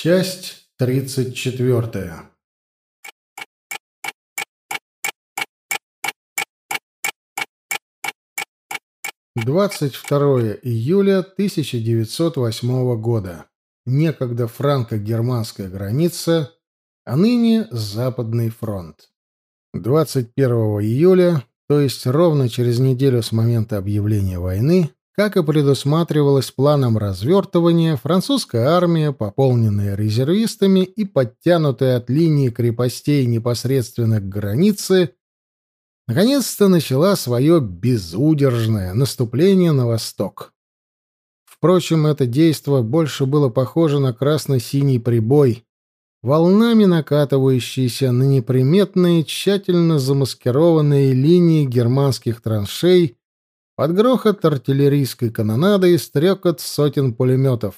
Часть тридцать четвертая. Двадцать второе июля тысяча девятьсот восьмого года. Некогда франко-германская граница, а ныне Западный фронт. Двадцать первого июля, то есть ровно через неделю с момента объявления войны, как и предусматривалось планом развертывания, французская армия, пополненная резервистами и подтянутая от линии крепостей непосредственно к границе, наконец-то начала свое безудержное наступление на восток. Впрочем, это действо больше было похоже на красно-синий прибой, волнами накатывающийся на неприметные, тщательно замаскированные линии германских траншей под грохот артиллерийской канонады и стрекот сотен пулеметов.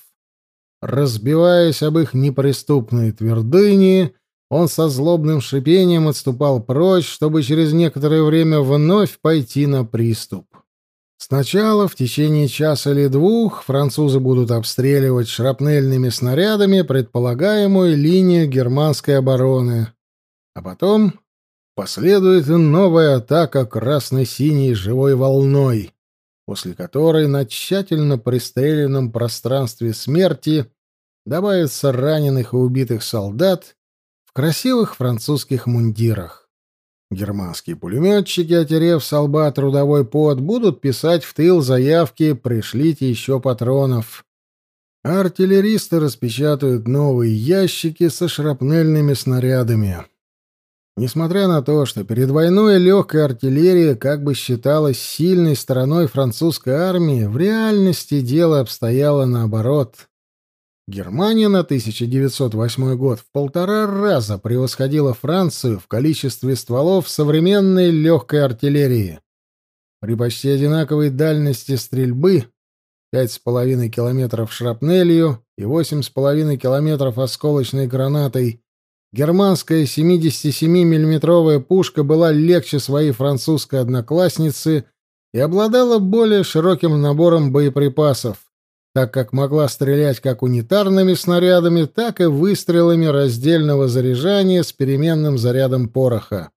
Разбиваясь об их неприступные твердыни, он со злобным шипением отступал прочь, чтобы через некоторое время вновь пойти на приступ. Сначала, в течение часа или двух, французы будут обстреливать шрапнельными снарядами предполагаемую линию германской обороны, а потом Последует новая атака красно-синей живой волной, после которой на тщательно пристреленном пространстве смерти добавится раненых и убитых солдат в красивых французских мундирах. Германские пулеметчики, отерев с лба трудовой пот, будут писать в тыл заявки «Пришлите еще патронов». артиллеристы распечатают новые ящики со шрапнельными снарядами. Несмотря на то, что перед войной легкая артиллерия как бы считалась сильной стороной французской армии, в реальности дело обстояло наоборот. Германия на 1908 год в полтора раза превосходила Францию в количестве стволов современной легкой артиллерии. При почти одинаковой дальности стрельбы 5,5 километров шрапнелью и 8,5 километров осколочной гранатой Германская 77 миллиметровая пушка была легче своей французской одноклассницы и обладала более широким набором боеприпасов, так как могла стрелять как унитарными снарядами, так и выстрелами раздельного заряжания с переменным зарядом пороха.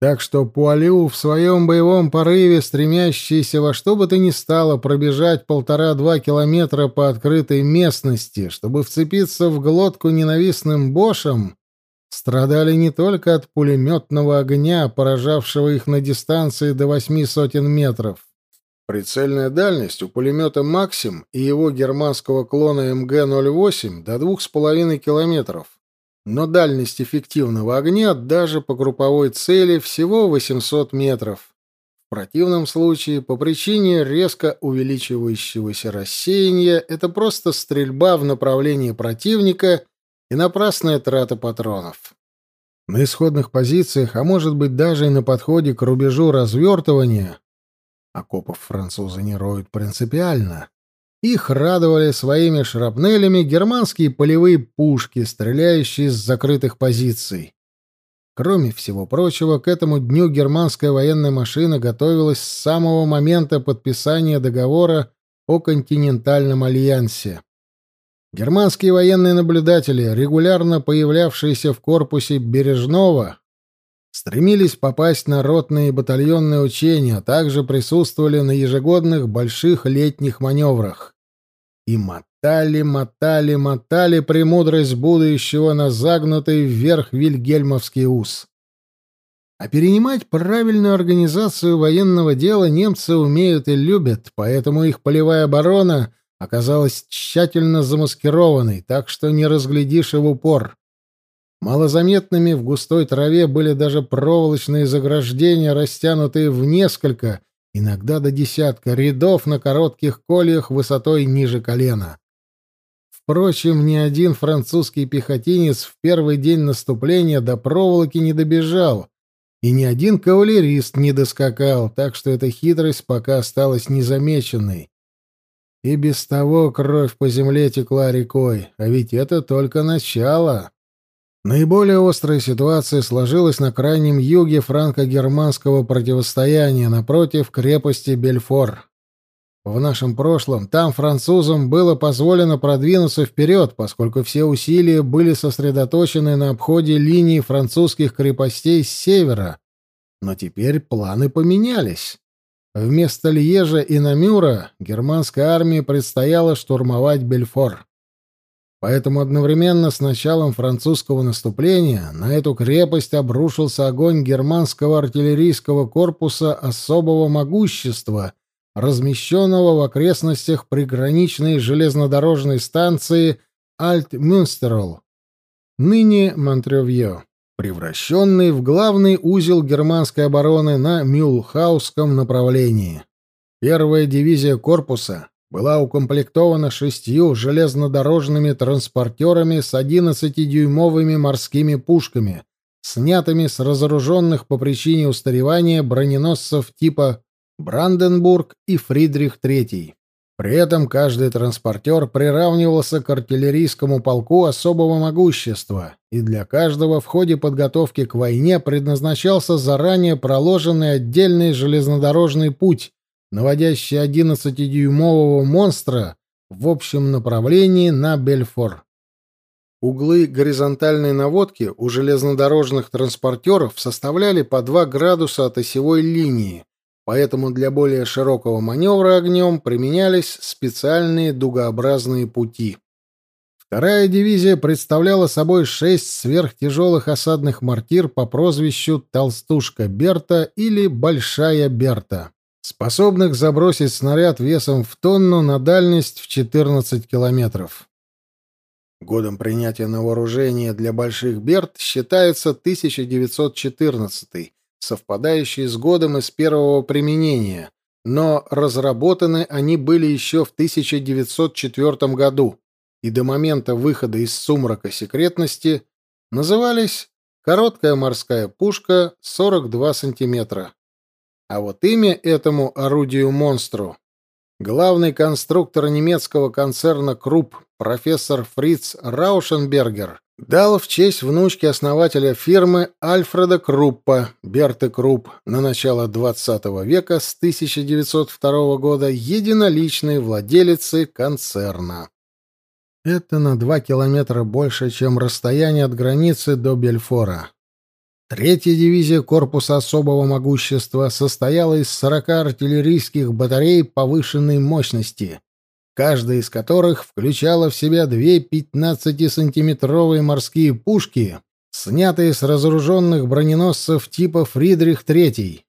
Так что Пуалю в своем боевом порыве, стремящийся во что бы то ни стало пробежать полтора-два километра по открытой местности, чтобы вцепиться в глотку ненавистным бошам, страдали не только от пулеметного огня, поражавшего их на дистанции до восьми сотен метров. Прицельная дальность у пулемета «Максим» и его германского клона МГ-08 до двух с половиной километров но дальность эффективного огня даже по групповой цели всего 800 метров. В противном случае, по причине резко увеличивающегося рассеяния, это просто стрельба в направлении противника и напрасная трата патронов. На исходных позициях, а может быть даже и на подходе к рубежу развертывания, окопов французы не роют принципиально, их радовали своими шрапнелями германские полевые пушки, стреляющие с закрытых позиций. Кроме всего прочего, к этому дню германская военная машина готовилась с самого момента подписания договора о континентальном альянсе. Германские военные наблюдатели, регулярно появлявшиеся в корпусе Бережного, стремились попасть на ротные и батальонные учения, а также присутствовали на ежегодных больших летних маневрах. И мотали, мотали, мотали премудрость будущего на загнутый вверх вильгельмовский ус. А перенимать правильную организацию военного дела немцы умеют и любят, поэтому их полевая оборона оказалась тщательно замаскированной, так что не разглядишь и в упор. Малозаметными в густой траве были даже проволочные заграждения, растянутые в несколько, иногда до десятка, рядов на коротких кольях высотой ниже колена. Впрочем, ни один французский пехотинец в первый день наступления до проволоки не добежал, и ни один кавалерист не доскакал, так что эта хитрость пока осталась незамеченной. И без того кровь по земле текла рекой, а ведь это только начало. Наиболее острая ситуация сложилась на крайнем юге франко-германского противостояния напротив крепости Бельфор. В нашем прошлом там французам было позволено продвинуться вперед, поскольку все усилия были сосредоточены на обходе линии французских крепостей с севера. Но теперь планы поменялись. Вместо Льежа и Намюра германской армии предстояло штурмовать Бельфор. Поэтому одновременно с началом французского наступления на эту крепость обрушился огонь германского артиллерийского корпуса особого могущества, размещенного в окрестностях приграничной железнодорожной станции Альт-Мюнстерл, ныне Монтревье, превращенный в главный узел германской обороны на Мюлхаусском направлении. Первая дивизия корпуса была укомплектована шестью железнодорожными транспортерами с 11-дюймовыми морскими пушками, снятыми с разоруженных по причине устаревания броненосцев типа Бранденбург и Фридрих III. При этом каждый транспортер приравнивался к артиллерийскому полку особого могущества, и для каждого в ходе подготовки к войне предназначался заранее проложенный отдельный железнодорожный путь, наводящий 11-дюймового монстра в общем направлении на Бельфор. Углы горизонтальной наводки у железнодорожных транспортеров составляли по 2 градуса от осевой линии, поэтому для более широкого маневра огнем применялись специальные дугообразные пути. Вторая дивизия представляла собой шесть сверхтяжелых осадных мортир по прозвищу «Толстушка Берта» или «Большая Берта» способных забросить снаряд весом в тонну на дальность в 14 километров. Годом принятия на вооружение для больших берт считается 1914, совпадающий с годом из первого применения, но разработаны они были еще в 1904 году и до момента выхода из сумрака секретности назывались «Короткая морская пушка 42 сантиметра». А вот имя этому орудию-монстру главный конструктор немецкого концерна Крупп, профессор Фриц Раушенбергер, дал в честь внучки основателя фирмы Альфреда Круппа, Берты Крупп, на начало XX века с 1902 года единоличной владелицы концерна. Это на два километра больше, чем расстояние от границы до Бельфора. Третья дивизия корпуса особого могущества состояла из 40 артиллерийских батарей повышенной мощности, каждая из которых включала в себя две 15-сантиметровые морские пушки, снятые с разоруженных броненосцев типа «Фридрих III».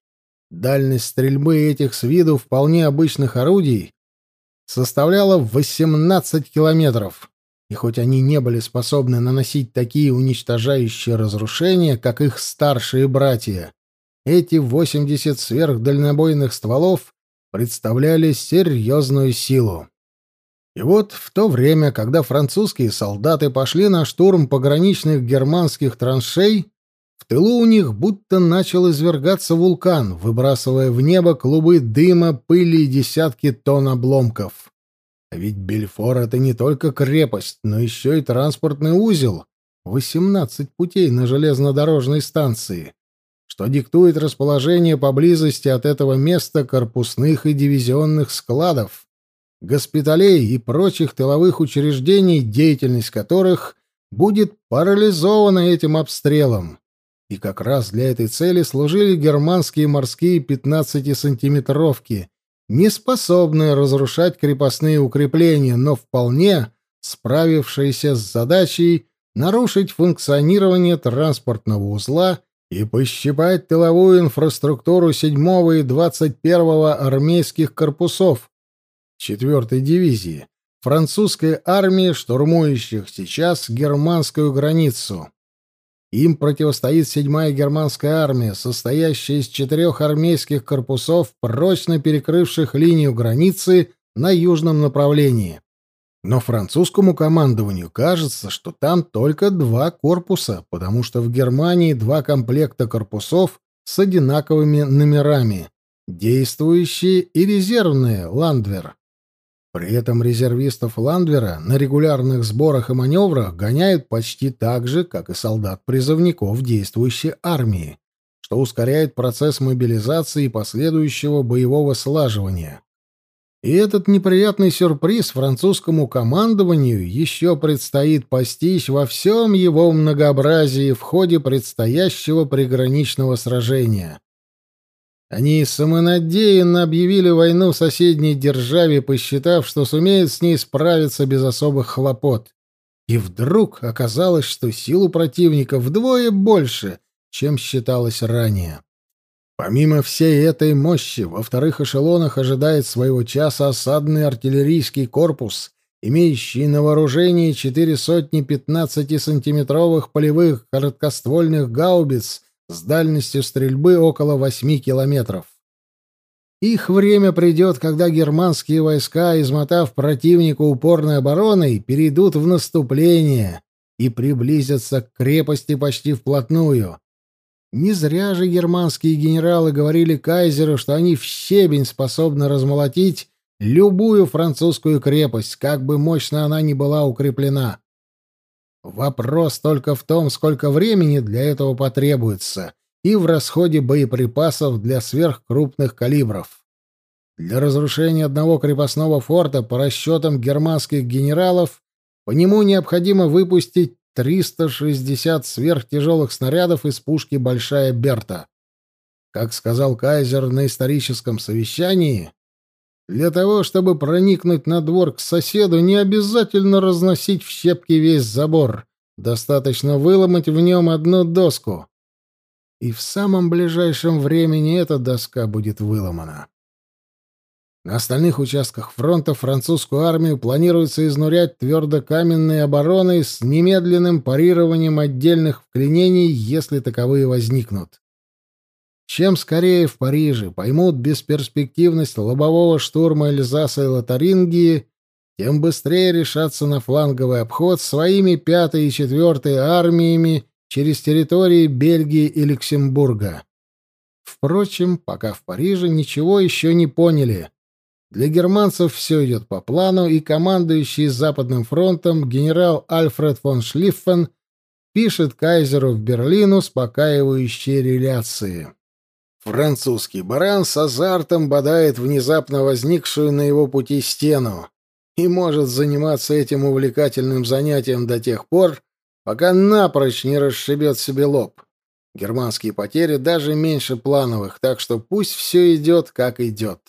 Дальность стрельбы этих с виду вполне обычных орудий составляла 18 километров. И хоть они не были способны наносить такие уничтожающие разрушения, как их старшие братья, эти 80 сверхдальнобойных стволов представляли серьезную силу. И вот в то время, когда французские солдаты пошли на штурм пограничных германских траншей, в тылу у них будто начал извергаться вулкан, выбрасывая в небо клубы дыма, пыли и десятки тонн обломков. А ведь Бельфор — это не только крепость, но еще и транспортный узел. 18 путей на железнодорожной станции, что диктует расположение поблизости от этого места корпусных и дивизионных складов, госпиталей и прочих тыловых учреждений, деятельность которых будет парализована этим обстрелом. И как раз для этой цели служили германские морские 15-сантиметровки — не способная разрушать крепостные укрепления, но вполне справившаяся с задачей нарушить функционирование транспортного узла и пощипать тыловую инфраструктуру 7 и 21 армейских корпусов 4 дивизии французской армии, штурмующих сейчас германскую границу. Им противостоит седьмая германская армия, состоящая из четырех армейских корпусов, прочно перекрывших линию границы на южном направлении. Но французскому командованию кажется, что там только два корпуса, потому что в Германии два комплекта корпусов с одинаковыми номерами — действующие и резервные «Ландвер». При этом резервистов Ландвера на регулярных сборах и маневрах гоняют почти так же, как и солдат-призывников действующей армии, что ускоряет процесс мобилизации и последующего боевого слаживания. И этот неприятный сюрприз французскому командованию еще предстоит постичь во всем его многообразии в ходе предстоящего приграничного сражения. Они самонадеянно объявили войну соседней державе, посчитав, что сумеют с ней справиться без особых хлопот. И вдруг оказалось, что силу противника вдвое больше, чем считалось ранее. Помимо всей этой мощи, во вторых эшелонах ожидает своего часа осадный артиллерийский корпус, имеющий на вооружении четыре сотни 15-сантиметровых полевых короткоствольных гаубиц с дальностью стрельбы около 8 километров. Их время придет, когда германские войска, измотав противника упорной обороной, перейдут в наступление и приблизятся к крепости почти вплотную. Не зря же германские генералы говорили кайзеру, что они в щебень способны размолотить любую французскую крепость, как бы мощно она ни была укреплена. Вопрос только в том, сколько времени для этого потребуется, и в расходе боеприпасов для сверхкрупных калибров. Для разрушения одного крепостного форта по расчетам германских генералов по нему необходимо выпустить 360 сверхтяжелых снарядов из пушки «Большая Берта». Как сказал Кайзер на историческом совещании, для того, чтобы проникнуть на двор к соседу, не обязательно разносить в щепки весь забор. Достаточно выломать в нем одну доску. И в самом ближайшем времени эта доска будет выломана. На остальных участках фронта французскую армию планируется изнурять твердокаменной обороной с немедленным парированием отдельных вклинений, если таковые возникнут. Чем скорее в Париже поймут бесперспективность лобового штурма Эльзаса и Лотарингии, тем быстрее решатся на фланговый обход своими пятой и четвертой армиями через территории Бельгии и Люксембурга. Впрочем, пока в Париже ничего еще не поняли. Для германцев все идет по плану, и командующий Западным фронтом генерал Альфред фон Шлиффен пишет кайзеру в Берлин успокаивающие реляции. Французский баран с азартом бодает внезапно возникшую на его пути стену и может заниматься этим увлекательным занятием до тех пор, пока напрочь не расшибет себе лоб. Германские потери даже меньше плановых, так что пусть все идет, как идет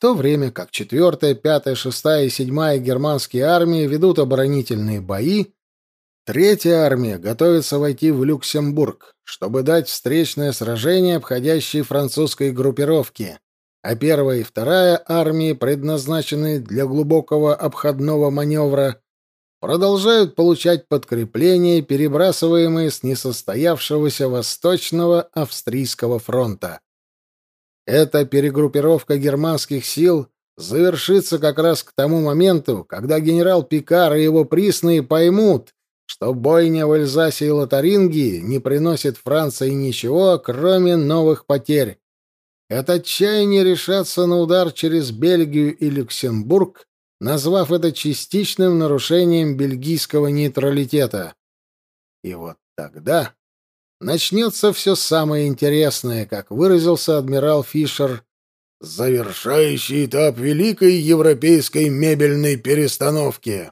то время как 4-я, 5-я, 6-я и 7-я германские армии ведут оборонительные бои, Третья армия готовится войти в Люксембург, чтобы дать встречное сражение обходящей французской группировке, а первая и вторая армии, предназначенные для глубокого обходного маневра, продолжают получать подкрепления, перебрасываемые с несостоявшегося Восточного Австрийского фронта. Эта перегруппировка германских сил завершится как раз к тому моменту, когда генерал Пикар и его присные поймут, что бойня в Эльзасе и Лотарингии не приносит Франции ничего, кроме новых потерь. Это отчаяние решаться на удар через Бельгию и Люксембург, назвав это частичным нарушением бельгийского нейтралитета. И вот тогда начнется все самое интересное, как выразился адмирал Фишер, завершающий этап великой европейской мебельной перестановки.